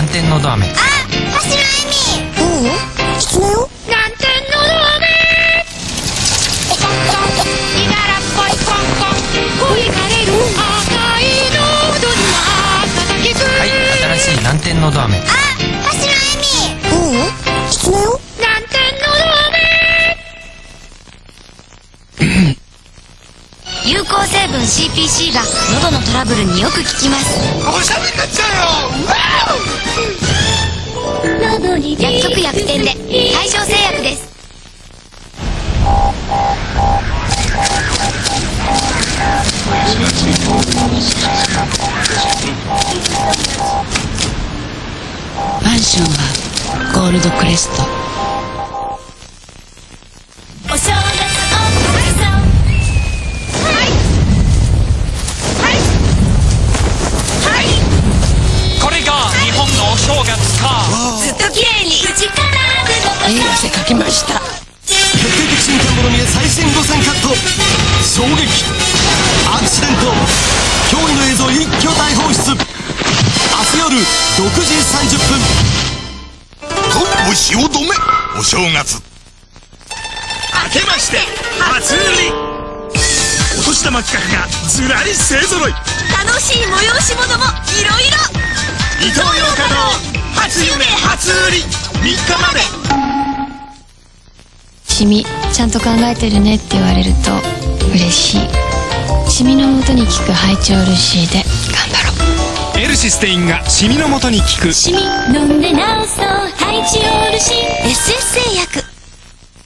のど飴。あ橋野恵美ううん。きつねよ南天のど飴。おこんこんいだらっぽいれる赤い喉には叩きつはい新しい南天のど飴。あ橋野恵美ううん。きつねよ南天のど飴。有効成分 CPC が喉のトラブルによく効きます。おしゃべりちゃうよマンションはゴールドクレスト。お正月おめでとうこれが日本のお正月かずっと綺麗に口からええ汗かきました決定的瞬間もの見え最新路線カット衝撃と虫を止めお正月。明けまして初売り。お年玉企画がずらり勢ぞろい。楽しい催し物もいろいろ。伊東洋華堂初夢初売り。3日まで。シミちゃんと考えてるねって言われると嬉しい。シミのもとに効くハイチョール C で頑張ろう。エルシステインがシミのもとに効く。シミ飲んで治そう